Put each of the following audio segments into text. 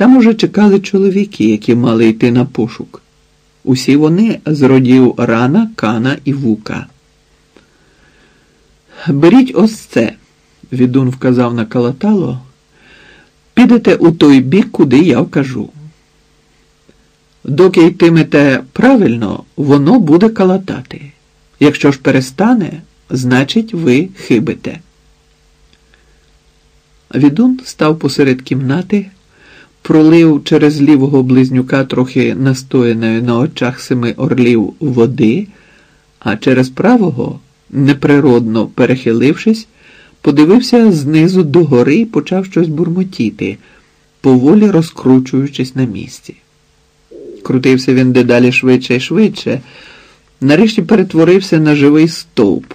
Там уже чекали чоловіки, які мали йти на пошук. Усі вони з родів Рана, Кана і Вука. Беріть ось це, відун вказав на калатало. Підете у той бік, куди я вкажу. Доки йтимете правильно, воно буде калатати. Якщо ж перестане, значить ви хибите. Відун став посеред кімнати, пролив через лівого близнюка трохи настояної на очах семи орлів води, а через правого, неприродно перехилившись, подивився знизу догори і почав щось бурмотіти, поволі розкручуючись на місці. Крутився він дедалі швидше і швидше, нарешті перетворився на живий стовп,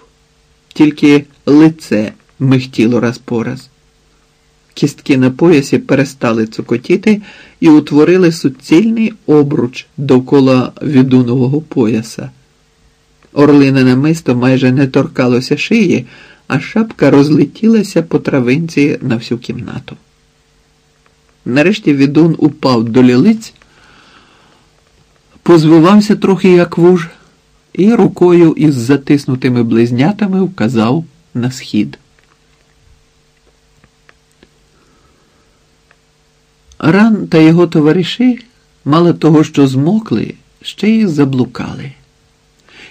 тільки лице михтіло раз по раз. Кістки на поясі перестали цокотіти і утворили суцільний обруч довкола відунового пояса. Орлине намисто майже не торкалося шиї, а шапка розлетілася по травинці на всю кімнату. Нарешті відун упав до лілиць, позвивався трохи як вуж, і рукою із затиснутими близнятами вказав на схід. Ран та його товариші, мало того, що змокли, ще й заблукали.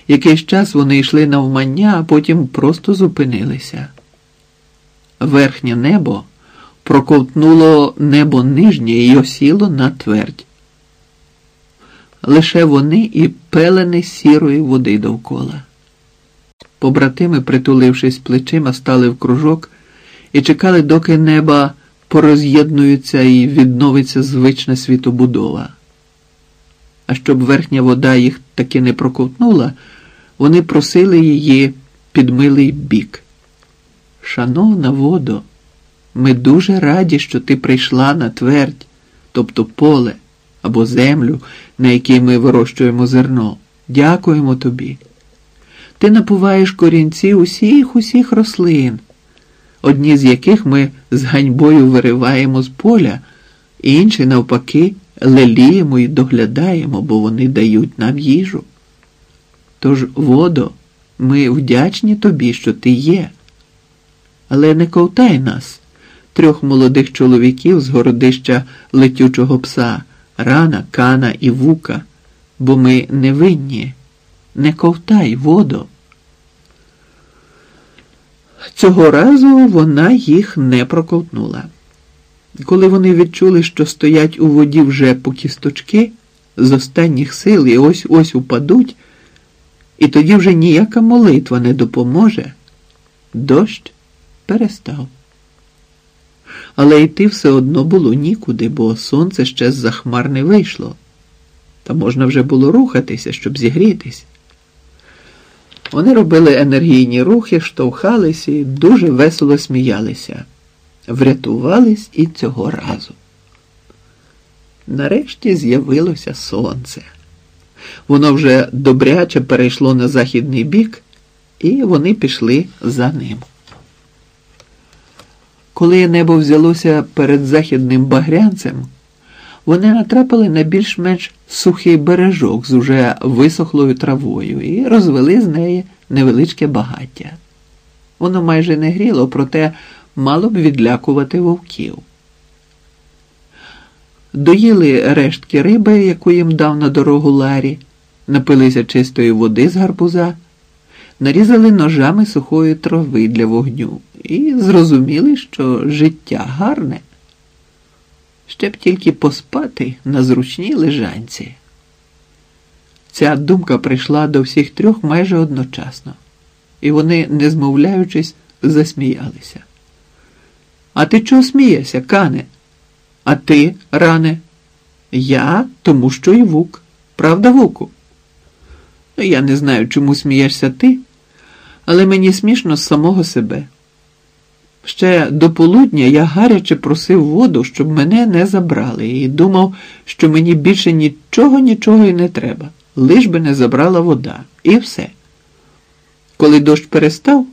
Якийсь час вони йшли навмання, а потім просто зупинилися. Верхнє небо проковтнуло небо нижнє і осіло на твердь. Лише вони і пелени сірої води довкола. Побратими, притулившись плечима, стали в кружок і чекали, доки неба пороз'єднуються і відновиться звична світобудова. А щоб верхня вода їх таки не проковтнула, вони просили її під милий бік. Шановна водо, ми дуже раді, що ти прийшла на твердь, тобто поле або землю, на якій ми вирощуємо зерно. Дякуємо тобі. Ти напуваєш корінці усіх усіх рослин одні з яких ми з ганьбою вириваємо з поля, інші, навпаки, леліємо і доглядаємо, бо вони дають нам їжу. Тож, водо, ми вдячні тобі, що ти є. Але не ковтай нас, трьох молодих чоловіків з городища летючого пса, рана, кана і вука, бо ми невинні. Не ковтай, водо. Цього разу вона їх не проковтнула. Коли вони відчули, що стоять у воді вже по кісточки, з останніх сил і ось ось упадуть, і тоді вже ніяка молитва не допоможе, дощ перестав. Але йти все одно було нікуди, бо сонце ще з за хмар не вийшло, та можна вже було рухатися, щоб зігрітись. Вони робили енергійні рухи, штовхались і дуже весело сміялися. Врятувались і цього разу. Нарешті з'явилося сонце. Воно вже добряче перейшло на західний бік, і вони пішли за ним. Коли небо взялося перед західним багрянцем, вони натрапили на більш-менш сухий бережок з уже висохлою травою і розвели з неї невеличке багаття. Воно майже не гріло, проте мало б відлякувати вовків. Доїли рештки риби, яку їм дав на дорогу Ларі, напилися чистої води з гарбуза, нарізали ножами сухої трави для вогню і зрозуміли, що життя гарне ще б тільки поспати на зручній лежанці. Ця думка прийшла до всіх трьох майже одночасно, і вони, не змовляючись, засміялися. А ти чого смієшся, кане? А ти, ране? Я, тому що і вук. Правда, вуку? Ну, я не знаю, чому смієшся ти, але мені смішно з самого себе. Ще до полудня я гаряче просив воду, щоб мене не забрали, і думав, що мені більше нічого, нічого і не треба, лиш би не забрала вода, і все. Коли дощ перестав,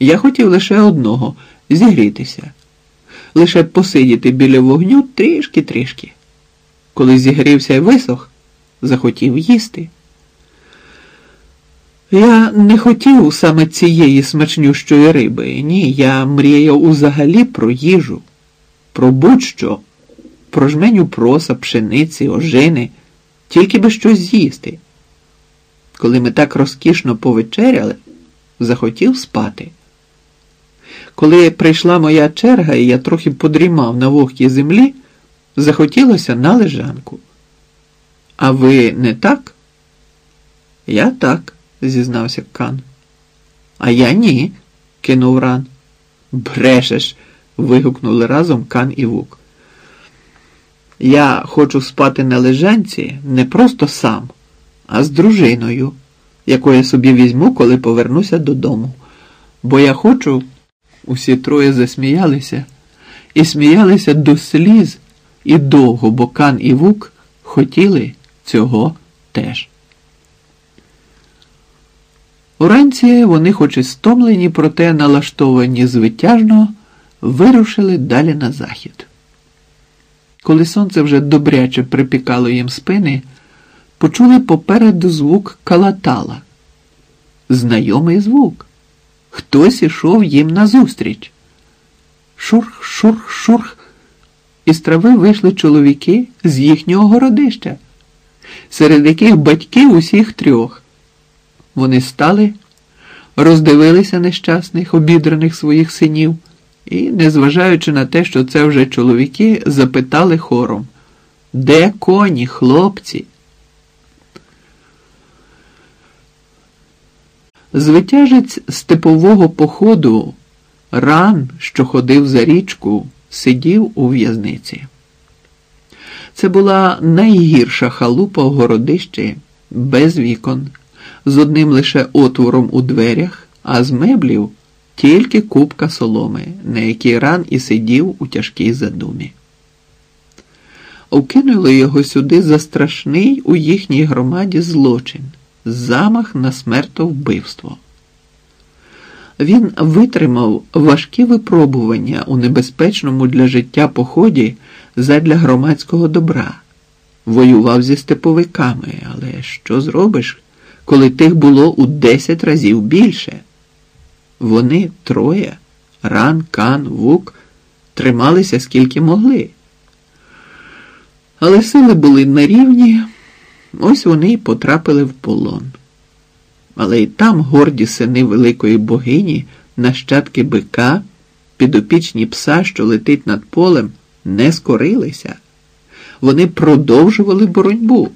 я хотів лише одного зігрітися. лише посидіти біля вогню трішки-трішки. Коли зігрівся і висох, захотів їсти. Я не хотів саме цієї смачнющої риби. Ні, я мріяв узагалі про їжу, про будь-що, про жменю проса, пшениці, ожини, тільки би щось з'їсти. Коли ми так розкішно повечеряли, захотів спати. Коли прийшла моя черга, і я трохи подрімав на вогкій землі, захотілося на лежанку. А ви не так? Я так, зізнався Кан. А я ні, кинув ран. Брешеш. вигукнули разом Кан і Вук. Я хочу спати на лежанці не просто сам, а з дружиною, яку я собі візьму, коли повернуся додому. Бо я хочу. Усі троє засміялися і сміялися до сліз і довго, бо Кан і Вук хотіли цього теж. Уранці вони, хоч і стомлені, проте налаштовані звитяжно, вирушили далі на захід. Коли сонце вже добряче припікало їм спини, почули попереду звук калатала. Знайомий звук. Хтось ішов їм назустріч. Шурх, шурх, шурх. Із трави вийшли чоловіки з їхнього городища, серед яких батьки усіх трьох. Вони стали, роздивилися нещасних, обідраних своїх синів і, незважаючи на те, що це вже чоловіки, запитали хором Де коні, хлопці? Звитяжець степового походу, ран, що ходив за річку, сидів у в'язниці. Це була найгірша халупа в городищі без вікон, з одним лише отвором у дверях, а з меблів тільки купка соломи, на якій ран і сидів у тяжкій задумі. Окинули його сюди за страшний у їхній громаді злочин замах на смертовбивство. Він витримав важкі випробування у небезпечному для життя поході задля громадського добра, воював зі степовиками, але що зробиш, коли тих було у десять разів більше? Вони троє, ран, кан, вук, трималися скільки могли. Але сили були на рівні. Ось вони й потрапили в полон. Але й там горді сини великої богині, нащадки бика, підопічні пса, що летить над полем, не скорилися. Вони продовжували боротьбу.